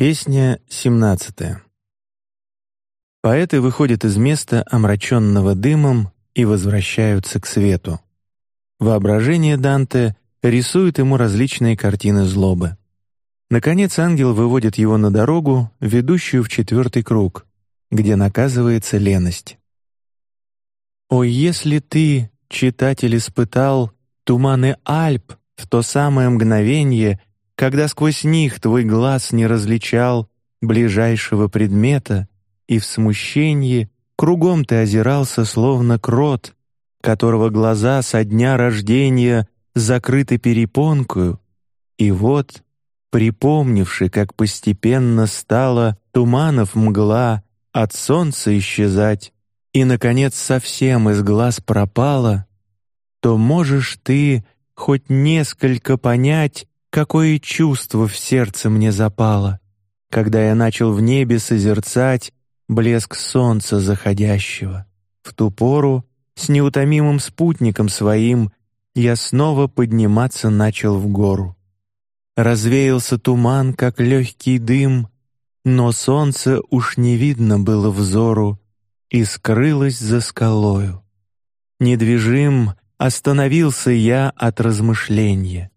Песня семнадцатая. Поэты выходят из места, омраченного дымом, и возвращаются к свету. Воображение Данте рисует ему различные картины злобы. Наконец ангел выводит его на дорогу, ведущую в четвертый круг, где наказывается леность. О, если ты, читатель, испытал туманы Альп в то самое мгновение, когда сквозь них твой глаз не различал ближайшего предмета, и в смущении кругом ты озирался, словно крот, которого глаза со дня рождения закрыты перепонкою, и вот, припомнивши, как постепенно стала туманов мгла от солнца исчезать, и наконец совсем из глаз пропала, то можешь ты хоть несколько понять Какое чувство в сердце мне запало, когда я начал в небе созерцать блеск солнца заходящего. В ту пору с неутомимым спутником своим я снова подниматься начал в гору. Развеялся туман, как легкий дым, но солнце уж не видно было взору и скрылось за скалою. Недвижим остановился я от размышления.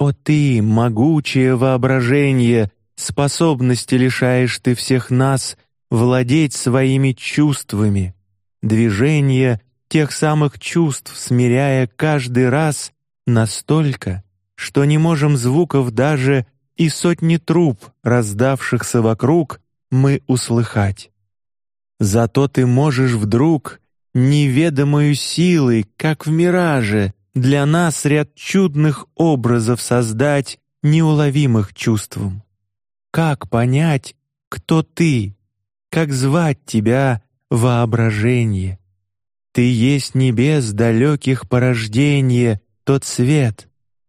О ты, могучее воображение, способности лишаешь ты всех нас владеть своими чувствами, движения тех самых чувств, смиряя каждый раз настолько, что не можем звуков даже и сотни труб, раздавшихся вокруг, мы услыхать. Зато ты можешь вдруг неведомую силой, как в мираже, для нас ряд чудных образов создать, неуловимых чувством. Как понять, кто ты? Как звать тебя воображение? Ты есть небес далеких порождение, тот свет,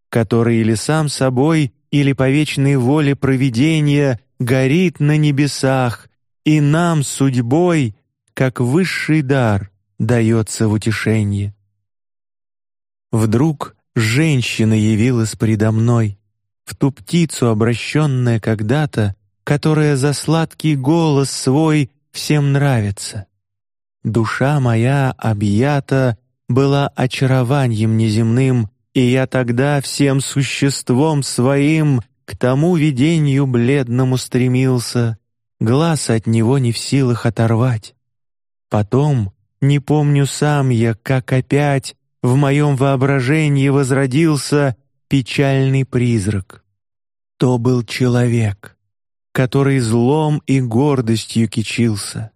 который или сам собой, или по вечной воле провидения горит на небесах, и нам судьбой, как высший дар, дается в утешение. Вдруг женщина явилась предо мной, в ту птицу обращенная когда-то, которая за сладкий голос свой всем нравится. Душа моя объята была очарованием неземным, и я тогда всем существом своим к тому видению бледному стремился, глаз от него не в силах оторвать. Потом не помню сам я, как опять в моем воображении возродился печальный призрак. То был человек, который злом и гордостью кичился,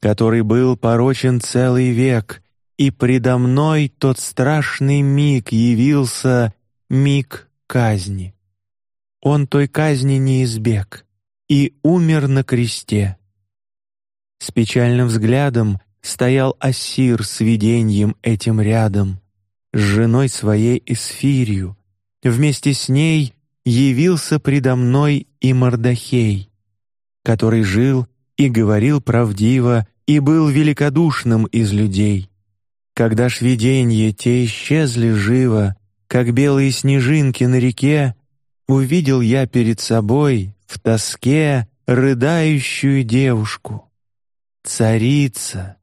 который был порочен целый век, и предо мной тот страшный миг явился, миг казни. Он той казни не избег и умер на кресте. С печальным взглядом стоял Ассир с видением этим рядом, с женой своей Эсфирью. Вместе с ней явился предо мной и Мардахей, который жил и говорил правдиво и был великодушным из людей. Когда ж видения те исчезли живо, как белые снежинки на реке, увидел я перед собой в тоске рыдающую девушку. Царица,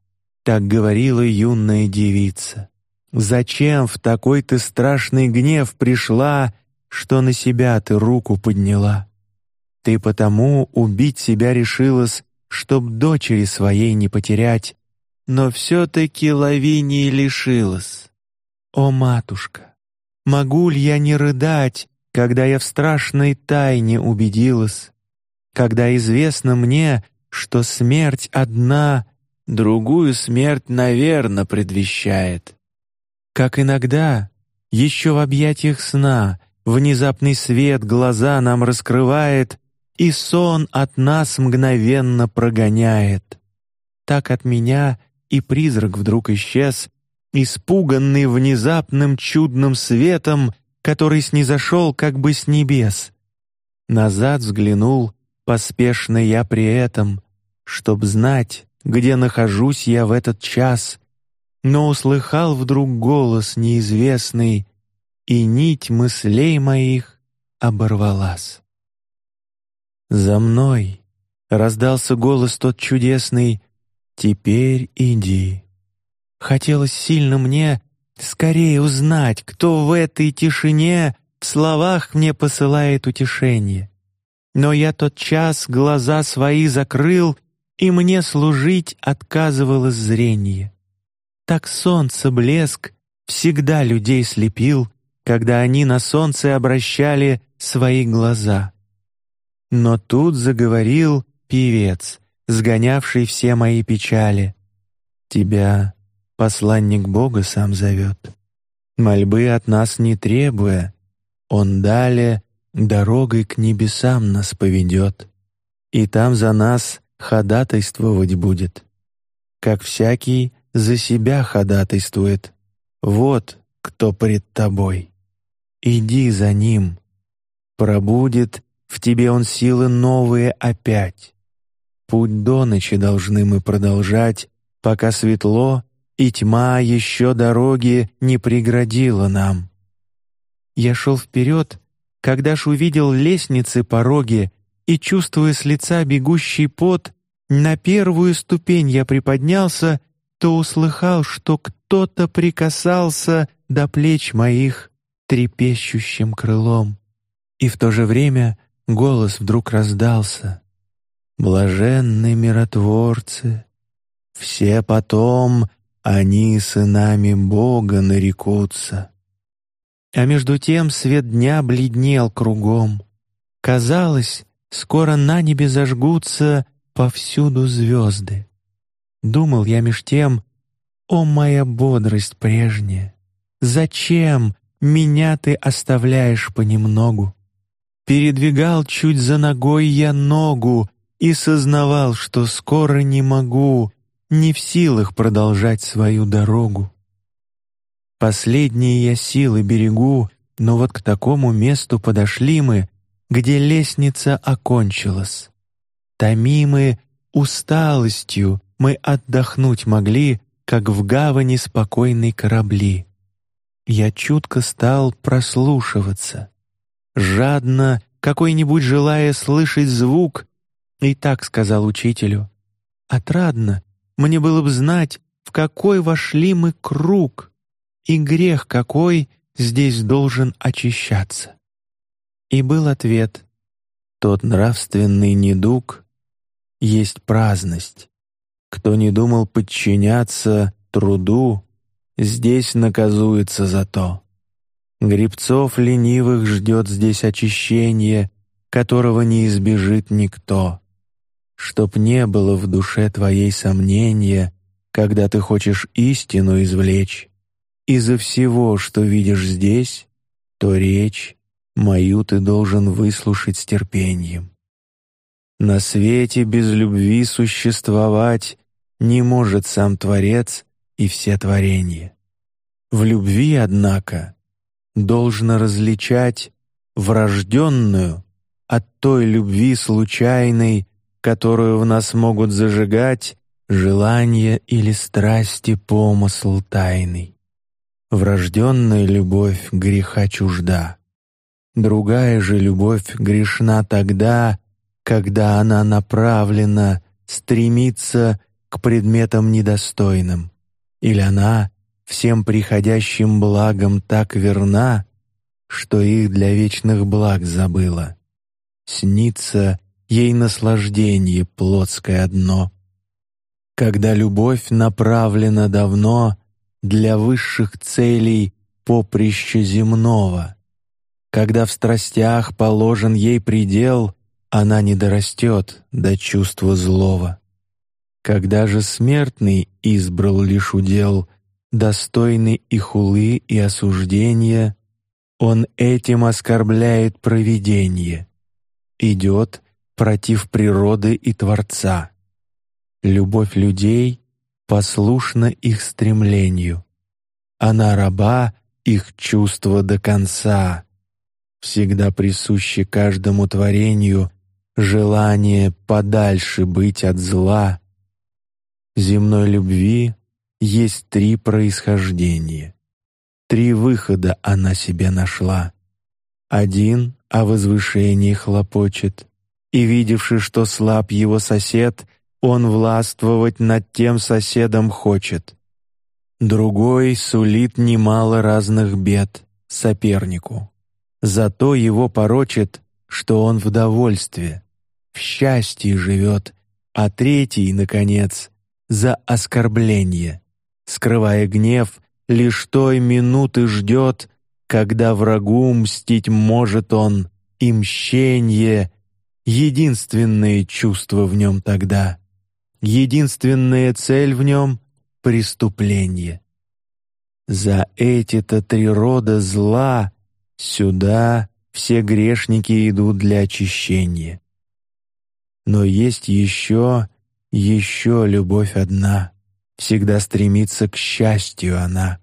так говорила юная девица. Зачем в такой ты страшный гнев пришла, что на себя ты руку подняла? Ты потому убить себя решилась, чтоб дочери своей не потерять, но все-таки Лавинии лишилась. О матушка, могу ли я не рыдать, когда я в страшной тайне убедилась, когда известно мне, что смерть одна другую смерть, наверно, предвещает. Как иногда, еще в объятиях сна, внезапный свет глаза нам раскрывает, и сон от нас мгновенно прогоняет. Так от меня и призрак вдруг исчез, испуганный внезапным чудным светом, который снизошел как бы с небес. Назад взглянул, поспешно я при этом, чтоб знать, где нахожусь я в этот час, но услыхал вдруг голос неизвестный, и нить мыслей моих оборвалась. За мной раздался голос тот чудесный «Теперь иди». Хотелось сильно мне скорее узнать, кто в этой тишине в словах мне посылает утешение. Но я тот час глаза свои закрыл, и мне служить отказывалось зрение. Так солнце блеск всегда людей слепил, когда они на солнце обращали свои глаза. Но тут заговорил певец, сгонявший все мои печали. Тебя посланник Бога сам зовет, мольбы от нас не требуя, он далее дорогой к небесам нас поведет, и там за нас ходатайствовать будет, как всякий за себя ходатайствует. Вот кто пред тобой. Иди за ним. Пробудет в тебе он силы новые опять. Путь до ночи должны мы продолжать, пока светло и тьма еще дороги не преградила нам. Я шел вперед, когда ж увидел лестницы пороги и чувствуя с лица бегущий пот, на первую ступень я приподнялся, то услыхал, что кто-то прикасался до плеч моих трепещущим крылом, и в то же время голос вдруг раздался: "Блаженны миротворцы, все потом они сынами Бога нарекутся". А между тем свет дня бледнел кругом. Казалось, скоро на небе зажгутся повсюду звезды. Думал я меж тем, о моя бодрость прежняя, зачем меня ты оставляешь понемногу? Передвигал чуть за ногой я ногу и сознавал, что скоро не могу, не в силах продолжать свою дорогу. Последние я силы берегу, но вот к такому месту подошли мы, где лестница окончилась. Томимы усталостью мы отдохнуть могли, как в гавани спокойной корабли. Я чутко стал прослушиваться, жадно, какой-нибудь желая слышать звук, и так сказал учителю: "Отрадно мне было бы знать, в какой вошли мы круг, и грех какой здесь должен очищаться". И был ответ: тот нравственный недуг есть праздность. Кто не думал подчиняться труду, здесь наказуется за то. Грибцов ленивых ждет здесь очищение, которого не избежит никто. Чтоб не было в душе твоей сомнения, когда ты хочешь истину извлечь, из-за всего, что видишь здесь, то речь мою ты должен выслушать с терпением. На свете без любви существовать не может сам Творец и все творения. В любви, однако, должно различать врожденную от той любви случайной, которую в нас могут зажигать желание или страсти помысл тайный. Врожденная любовь греха чужда. Другая же любовь грешна тогда, когда она направлена стремиться к предметам недостойным, или она всем приходящим благам так верна, что их для вечных благ забыла. Снится ей наслаждение плотское одно. Когда любовь направлена давно для высших целей поприща земного, когда в страстях положен ей предел, она не дорастет до чувства злого. Когда же смертный избрал лишь удел достойный и хулы и осуждения, он этим оскорбляет провидение, идет против природы и Творца. Любовь людей послушна их стремлению, она раба их чувства до конца. Всегда присуще каждому творению желание подальше быть от зла. Земной любви есть три происхождения. Три выхода она себе нашла. Один о возвышении хлопочет, и видевши, что слаб его сосед, он властвовать над тем соседом хочет. Другой сулит немало разных бед сопернику, зато его порочит, что он в довольстве, в счастье живет, а третий, наконец, за оскорбление, скрывая гнев, лишь той минуты ждет, когда врагу мстить может он, и мщение — единственное чувство в нем тогда, единственная цель в нем — преступление. За эти-то три рода зла сюда все грешники идут для очищения. Но есть еще, еще любовь одна, всегда стремится к счастью она.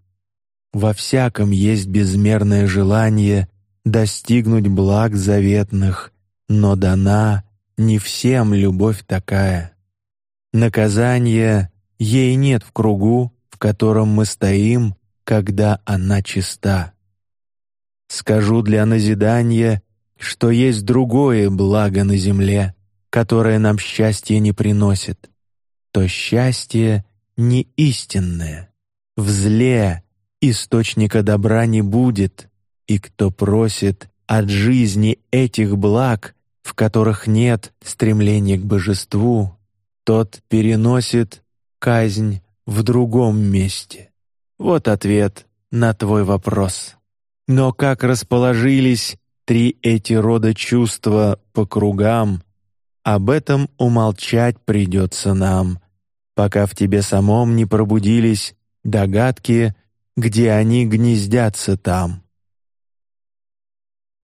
Во всяком есть безмерное желание достигнуть благ заветных, но дана не всем любовь такая. Наказания ей нет в кругу, в котором мы стоим, когда она чиста. Скажу для назидания, что есть другое благо на земле, которое нам счастье не приносит. То счастье не истинное, в зле источника добра не будет, и кто просит от жизни этих благ, в которых нет стремления к божеству, тот переносит казнь в другом месте. Вот ответ на твой вопрос. Но как расположились три эти рода чувства по кругам, об этом умолчать придется нам, пока в тебе самом не пробудились догадки где они гнездятся там.